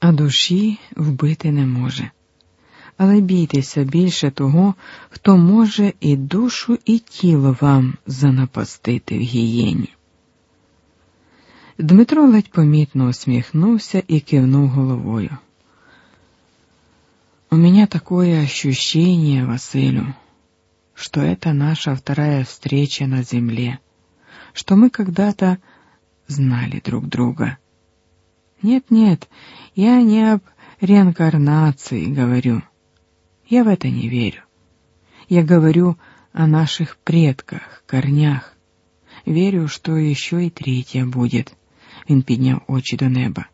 а душі вбити не може. Але бійтеся більше того, хто може і душу, і тіло вам занапастити в гієні. Дмитро ледь помітно усміхнувся і кивнув головою. У меня такое ощущение, Василю, что это наша вторая встреча на земле, что мы когда-то знали друг друга. Нет-нет, я не об реинкарнации говорю. Я в это не верю. Я говорю о наших предках, корнях. Верю, что еще и третья будет. Він підняв очі до неба.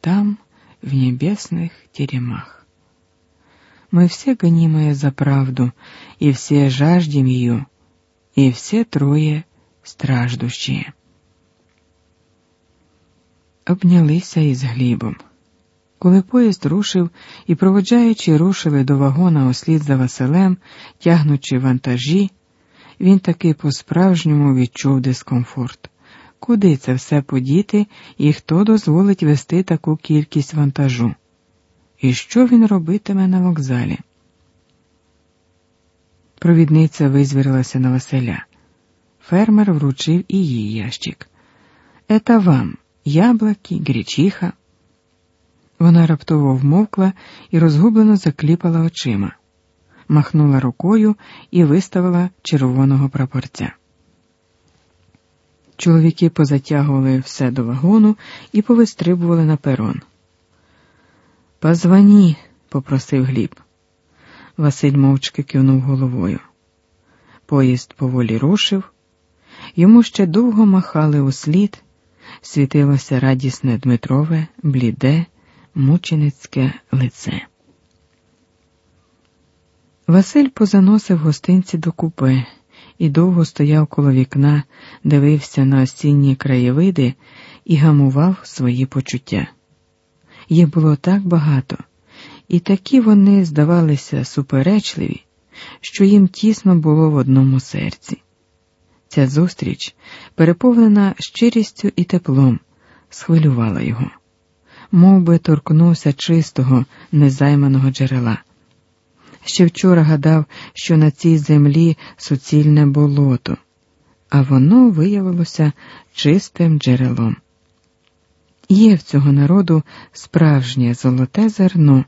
Там, в небесных теремах. Мы все гонимые за правду, и все жаждем ее, и все трое страждущие. Обнялися із глібом. Коли поїзд рушив і, проводжаючи, рушили до вагона услід за Василем, тягнучи вантажі, він таки по-справжньому відчув дискомфорт. Куди це все подіти і хто дозволить вести таку кількість вантажу? І що він робитиме на вокзалі? Провідниця визвірилася на Василя. Фермер вручив і їй ящик. Ета вам яблуки, грічиха. Вона раптово вмовкла і розгублено закліпала очима, махнула рукою і виставила червоного прапорця. Чоловіки позатягували все до вагону і повистрибували на перон. Позвоні, попросив Гліб. Василь мовчки кивнув головою. Поїзд поволі рушив, йому ще довго махали услід, світилося радісне Дмитрове, бліде, мученицьке лице. Василь позаносив гостинці до купе і довго стояв коло вікна, дивився на осінні краєвиди і гамував свої почуття. Їх було так багато, і такі вони здавалися суперечливі, що їм тісно було в одному серці. Ця зустріч, переповнена щирістю і теплом, схвилювала його, Мов би торкнувся чистого, незайманого джерела. Ще вчора гадав, що на цій землі суцільне болото, а воно виявилося чистим джерелом. Є в цього народу справжнє золоте зерно,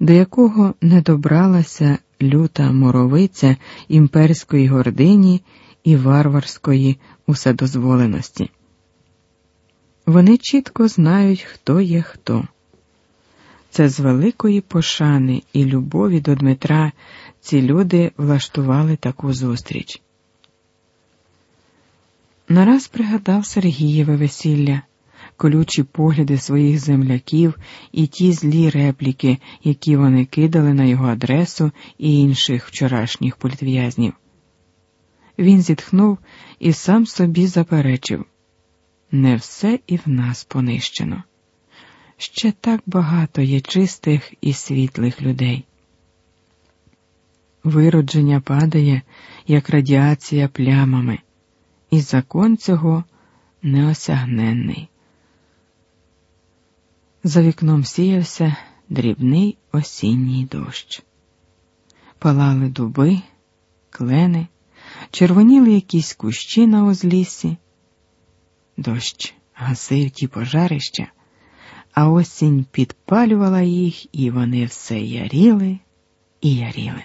до якого не добралася люта моровиця імперської гордині і варварської уседозволеності. Вони чітко знають, хто є хто. Це з великої пошани і любові до Дмитра ці люди влаштували таку зустріч. Нараз пригадав Сергієве весілля колючі погляди своїх земляків і ті злі репліки, які вони кидали на його адресу і інших вчорашніх політв'язнів. Він зітхнув і сам собі заперечив не все і в нас понищено. Ще так багато є чистих і світлих людей. Виродження падає, як радіація плямами, і закон цього неосягненний. За вікном сіявся дрібний осінній дощ. Палали дуби, клени, червоніли якісь кущі на узліссі. Дощ гасив ті пожарища, а осінь підпалювала їх, і вони все яріли і яріли.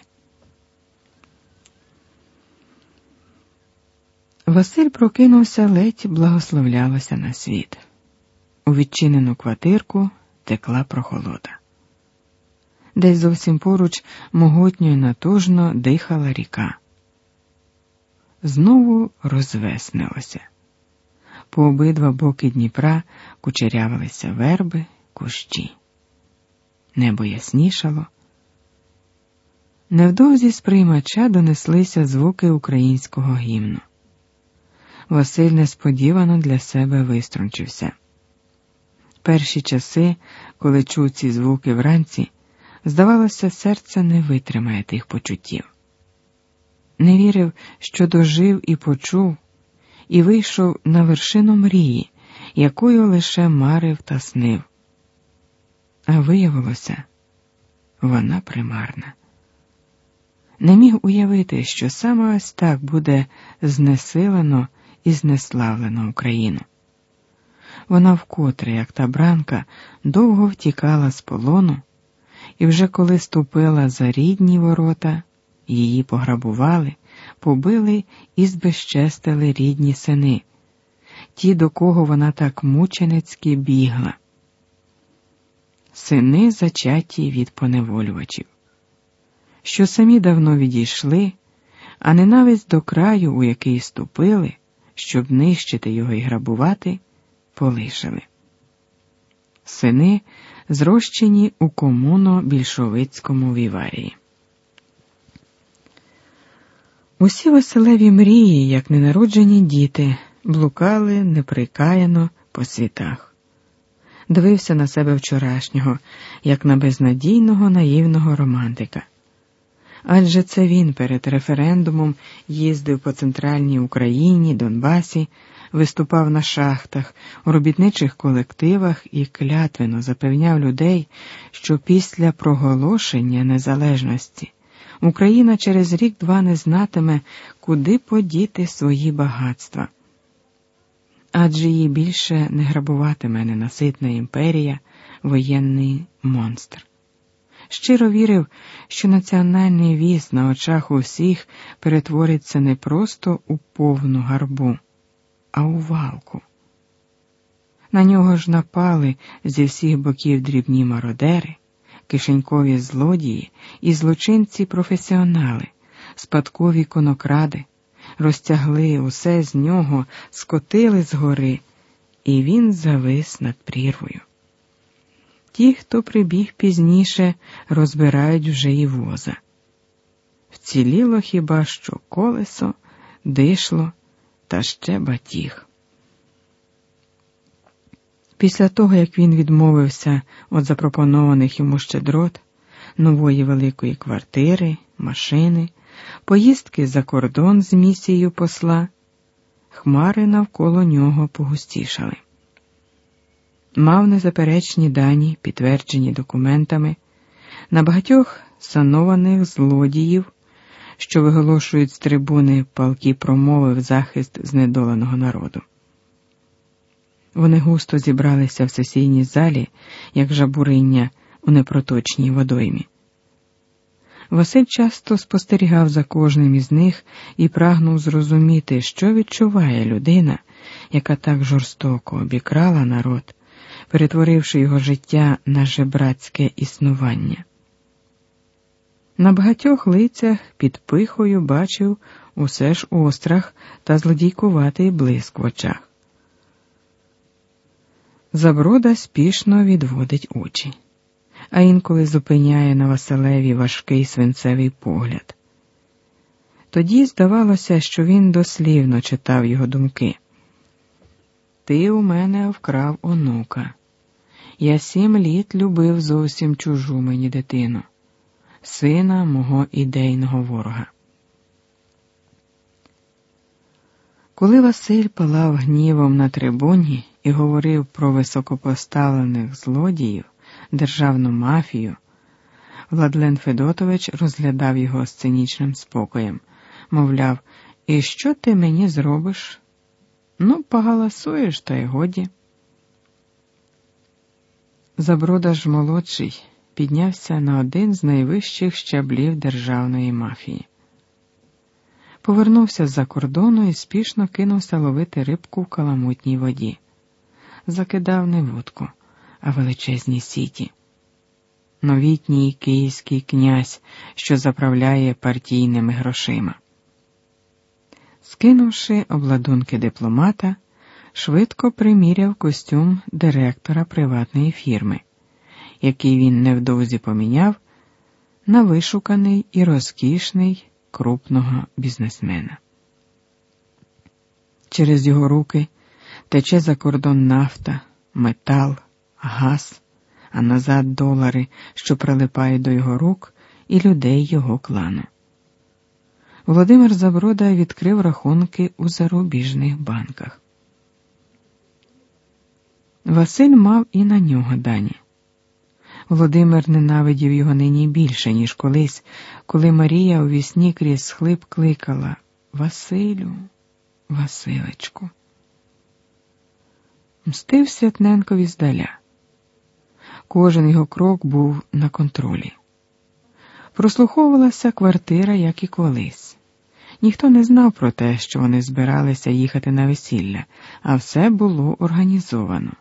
Василь прокинувся ледь благословлялося на світ. У відчинену квартирку текла прохолода. Десь зовсім поруч могутньо й натужно дихала ріка. Знову розвеснилося. По обидва боки Дніпра кучерявилися верби, кущі. Небо яснішало. Невдовзі з приймача донеслися звуки українського гімну. Василь несподівано для себе виструнчився. Перші часи, коли чув ці звуки вранці, здавалося, серце не витримає тих почуттів. Не вірив, що дожив і почув, і вийшов на вершину мрії, якою лише марив та снив. А виявилося, вона примарна. Не міг уявити, що саме ось так буде знесилено і знеславлено Україну. Вона вкотре, як та бранка, довго втікала з полону, і вже коли ступила за рідні ворота, її пограбували, побили і збезчестили рідні сини, ті, до кого вона так мученицьки бігла. Сини зачаті від поневолювачів, що самі давно відійшли, а ненависть до краю, у який ступили, щоб нищити його і грабувати полишили. Сини зрощені у комуно-більшовицькому віварії. Усі веселеві мрії, як ненароджені діти, блукали неприкаяно по світах. Дивився на себе вчорашнього, як на безнадійного наївного романтика. Адже це він перед референдумом їздив по центральній Україні, Донбасі, виступав на шахтах, у робітничих колективах і клятвено запевняв людей, що після проголошення незалежності Україна через рік-два не знатиме, куди подіти свої багатства. Адже її більше не грабуватиме ненаситна імперія, воєнний монстр. Щиро вірив, що національний віз на очах усіх перетвориться не просто у повну гарбу а у валку. На нього ж напали зі всіх боків дрібні мародери, кишенькові злодії і злочинці професіонали, спадкові конокради, розтягли усе з нього, скотили з гори, і він завис над прірвою. Ті, хто прибіг пізніше, розбирають вже і воза. Вціліло хіба що колесо, дишло та ще батіг. Після того, як він відмовився від запропонованих йому щедрот, нової великої квартири, машини, поїздки за кордон з місією посла, хмари навколо нього погустішали. Мав незаперечні дані, підтверджені документами, на багатьох санованих злодіїв що виголошують з трибуни палки промови в захист знедоленого народу. Вони густо зібралися в сесійній залі, як жабуриння у непроточній водоймі. Василь часто спостерігав за кожним із них і прагнув зрозуміти, що відчуває людина, яка так жорстоко обікрала народ, перетворивши його життя на жебрацьке існування. На багатьох лицях під пихою бачив усе ж острах та злодійкуватий блиск в очах. Заброда спішно відводить очі, а інколи зупиняє на Василеві важкий свинцевий погляд. Тоді здавалося, що він дослівно читав його думки. Ти у мене вкрав онука. Я сім літ любив зовсім чужу мені дитину сина мого ідейного ворога. Коли Василь палав гнівом на трибуні і говорив про високопоставлених злодіїв, державну мафію, Владлен Федотович розглядав його з цинічним спокоєм, мовляв, і що ти мені зробиш? Ну, погаласуєш, та й годі. Заброда ж молодший піднявся на один з найвищих щаблів державної мафії. Повернувся з-за кордону і спішно кинувся ловити рибку в каламутній воді. Закидав не вудку, а величезні сіті. Новітній київський князь, що заправляє партійними грошима. Скинувши обладунки дипломата, швидко приміряв костюм директора приватної фірми який він невдовзі поміняв, на вишуканий і розкішний крупного бізнесмена. Через його руки тече за кордон нафта, метал, газ, а назад долари, що прилипають до його рук, і людей його клану. Володимир Заброда відкрив рахунки у зарубіжних банках. Василь мав і на нього дані. Володимир ненавидів його нині більше, ніж колись, коли Марія у вісні крізь схлип кликала Василю, Василечку. Мстив Святненкові здаля. Кожен його крок був на контролі. Прослуховувалася квартира, як і колись. Ніхто не знав про те, що вони збиралися їхати на весілля, а все було організовано.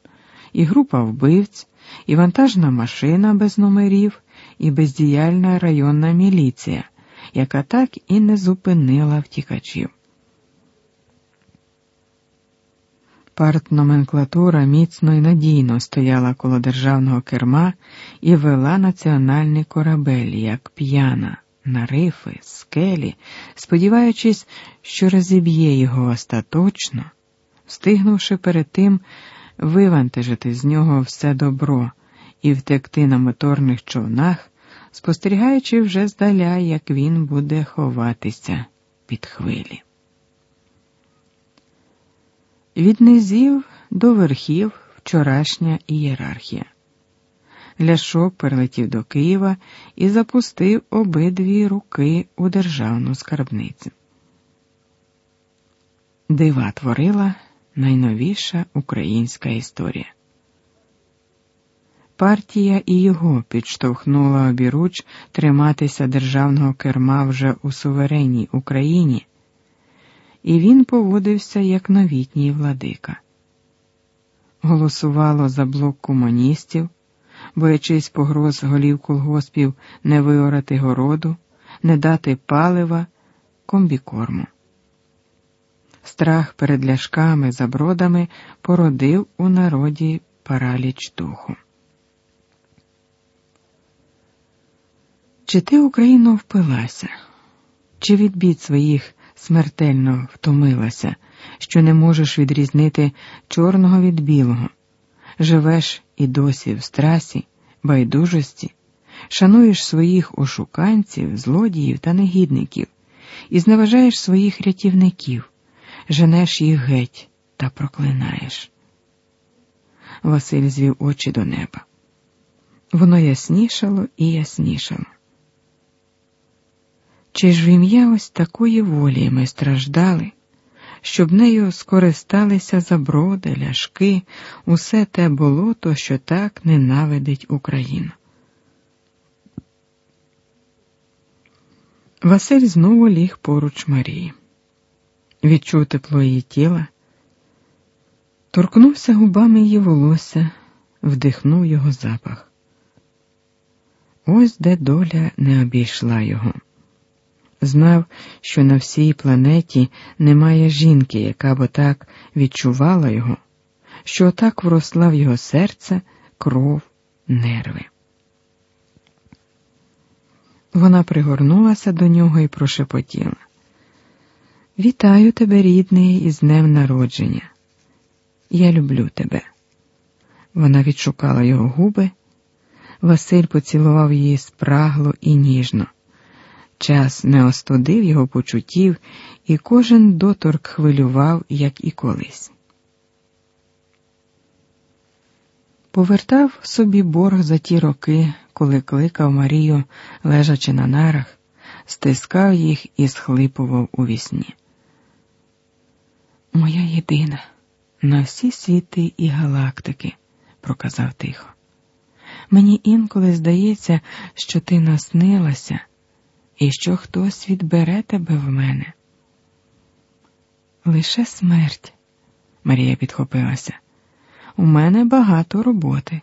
І група вбивць, і вантажна машина без номерів, і бездіяльна районна міліція, яка так і не зупинила втікачів. Партноменклатура міцно і надійно стояла коло державного керма і вела національний корабель, як п'яна, на рифи, скелі, сподіваючись, що розіб'є його остаточно, встигнувши перед тим вивантажити з нього все добро і втекти на моторних човнах, спостерігаючи вже здаля, як він буде ховатися під хвилі. Від низів до верхів вчорашня ієрархія. Ляшок перелетів до Києва і запустив обидві руки у державну скарбницю. Дива творила найновіша українська історія. Партія і його підштовхнула обіруч триматися державного керма вже у суверенній Україні і він поводився як новітній владика. Голосувало за блок комуністів, боячись погроз голів колгоспів не виорати городу, не дати палива, комбікорму. Страх перед ляшками забродами породив у народі параліч духу. Чи ти Україну впилася, чи від бід своїх смертельно втомилася, що не можеш відрізнити чорного від білого, живеш і досі в страсі, байдужості, шануєш своїх ошуканців, злодіїв та негідників і зневажаєш своїх рятівників, женеш їх геть та проклинаєш. Василь звів очі до неба. Воно яснішало і яснішало. Чи ж в ім'я ось такої волі ми страждали, щоб нею скористалися заброди, ляшки, усе те болото, що так ненавидить Україну? Василь знову ліг поруч Марії, відчув тепло її тіла, торкнувся губами її волосся, вдихнув його запах. Ось де доля не обійшла його знав, що на всій планеті немає жінки, яка б так відчувала його, що так вросла в його серце, кров, нерви. Вона пригорнулася до нього і прошепотіла. Вітаю тебе, рідний, із днем народження. Я люблю тебе. Вона відшукала його губи. Василь поцілував її спрагло і ніжно. Час не остудив його почуттів, і кожен доторк хвилював, як і колись. Повертав собі борг за ті роки, коли кликав Марію, лежачи на нарах, стискав їх і схлипував у вісні. Моя єдина на всі світи і галактики, проказав тихо. Мені інколи здається, що ти наснилася і що хтось відбере тебе в мене. Лише смерть, Марія підхопилася. У мене багато роботи.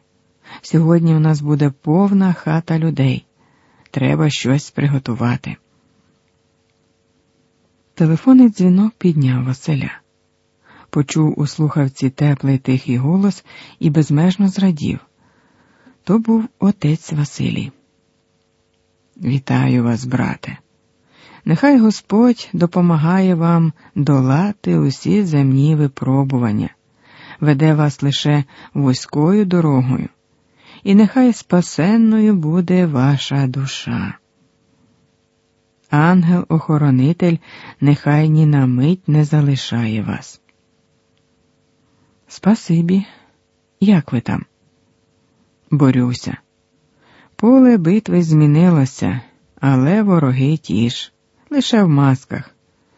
Сьогодні у нас буде повна хата людей. Треба щось приготувати. Телефонний дзвінок підняв Василя. Почув у слухавці теплий тихий голос і безмежно зрадів. То був отець Василій. Вітаю вас, брате. Нехай Господь допомагає вам долати усі земні випробування, веде вас лише вузькою дорогою, і нехай спасенною буде ваша душа. Ангел-охоронитель нехай ні на мить не залишає вас. Спасибі, як ви там? Борюся. Поле битви змінилося, але вороги ті ж, лише в масках.